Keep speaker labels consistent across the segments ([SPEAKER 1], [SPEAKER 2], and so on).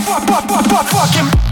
[SPEAKER 1] fuck, fuck, fuck, fuck, fuck, fuck him.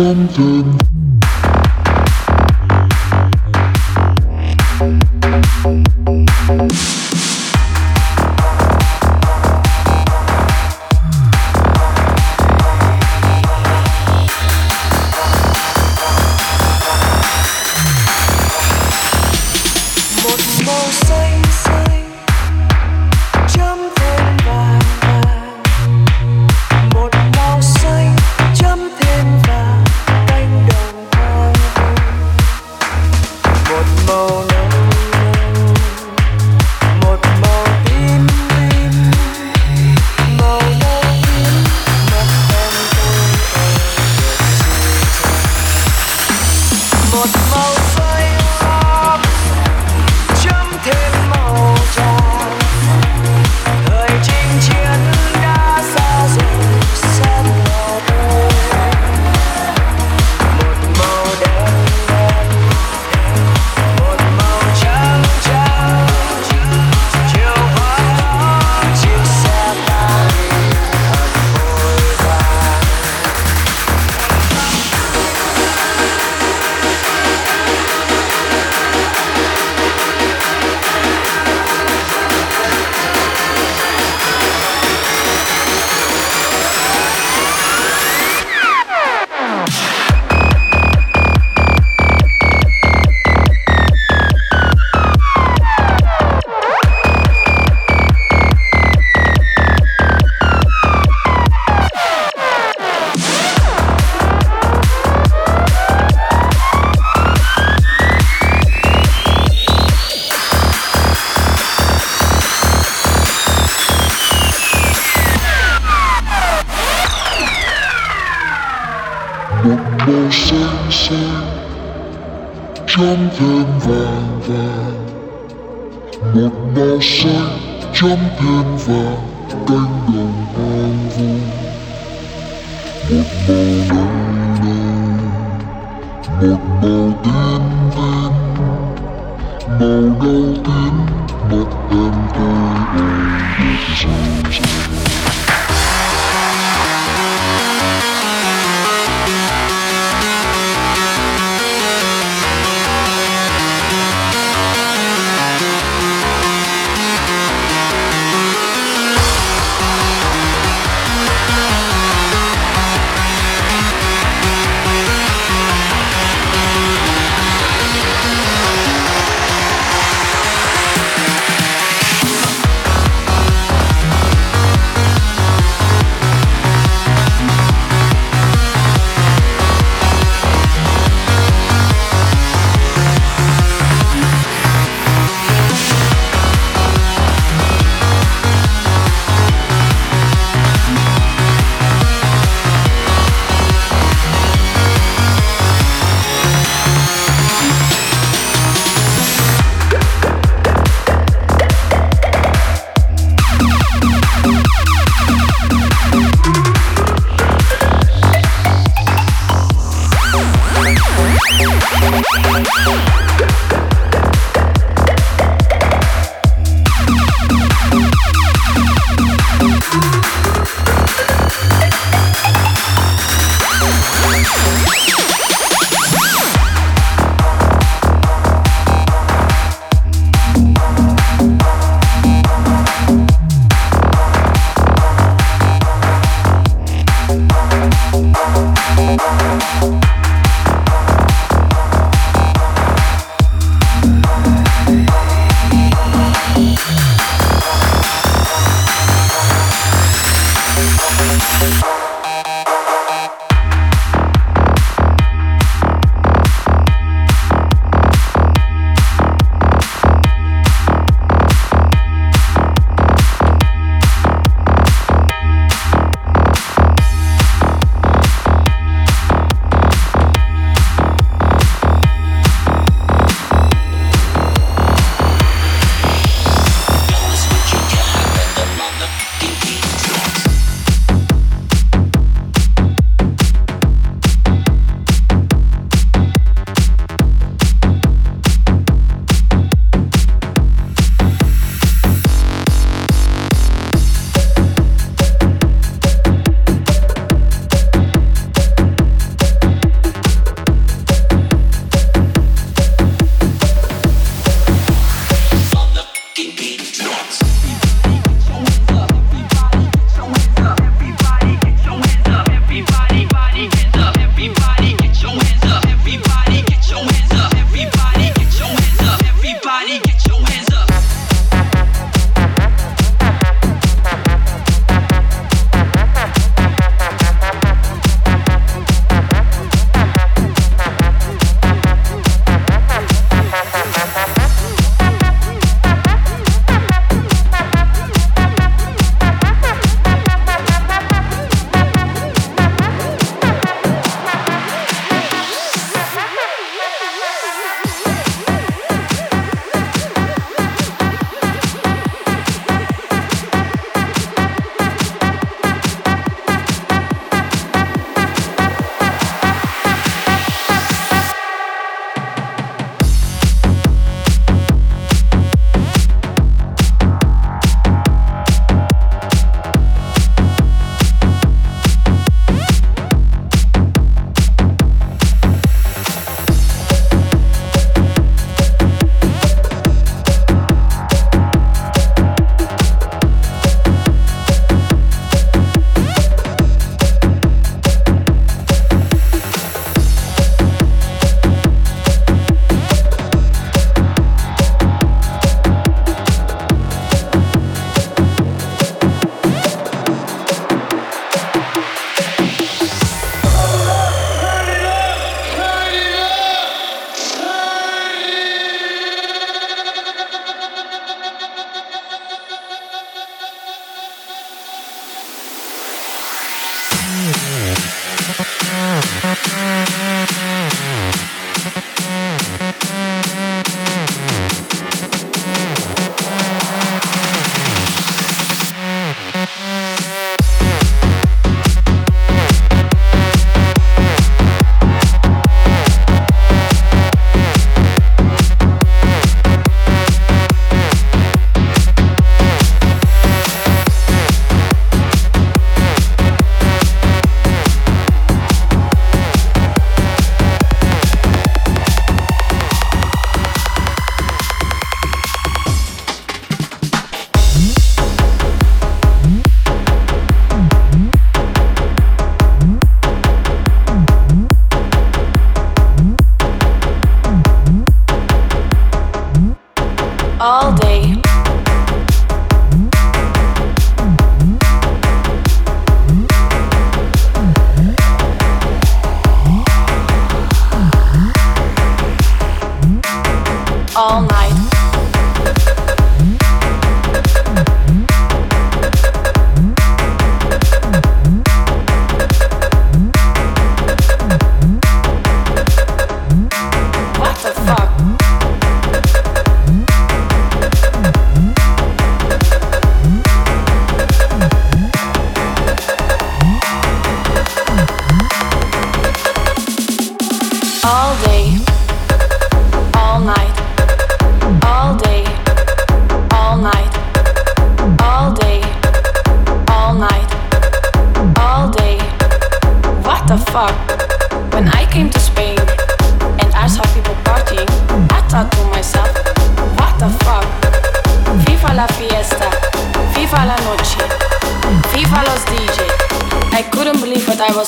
[SPEAKER 1] come to me. màu xanh xanh trong thêm vàng vàng một màu xanh trong thêm vàng cánh đồng hoang vu một màu đầy đầy một màu đen tím màu đau tím một em tôi ôi được rồi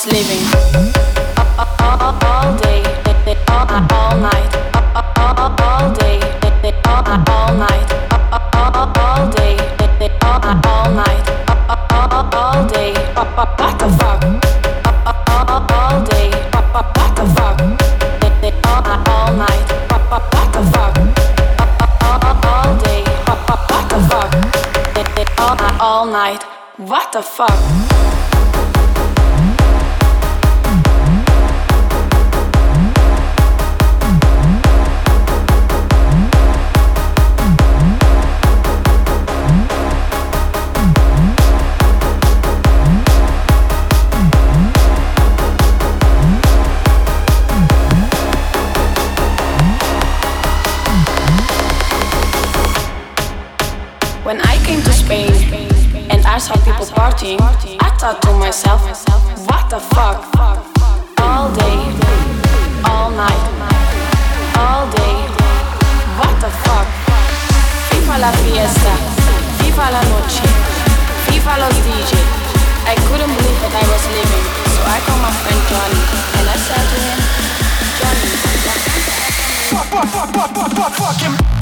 [SPEAKER 2] living. Johnny. And I said to him,
[SPEAKER 1] Johnny, fuck, fuck, fuck, fuck, fuck, fuck, fuck him.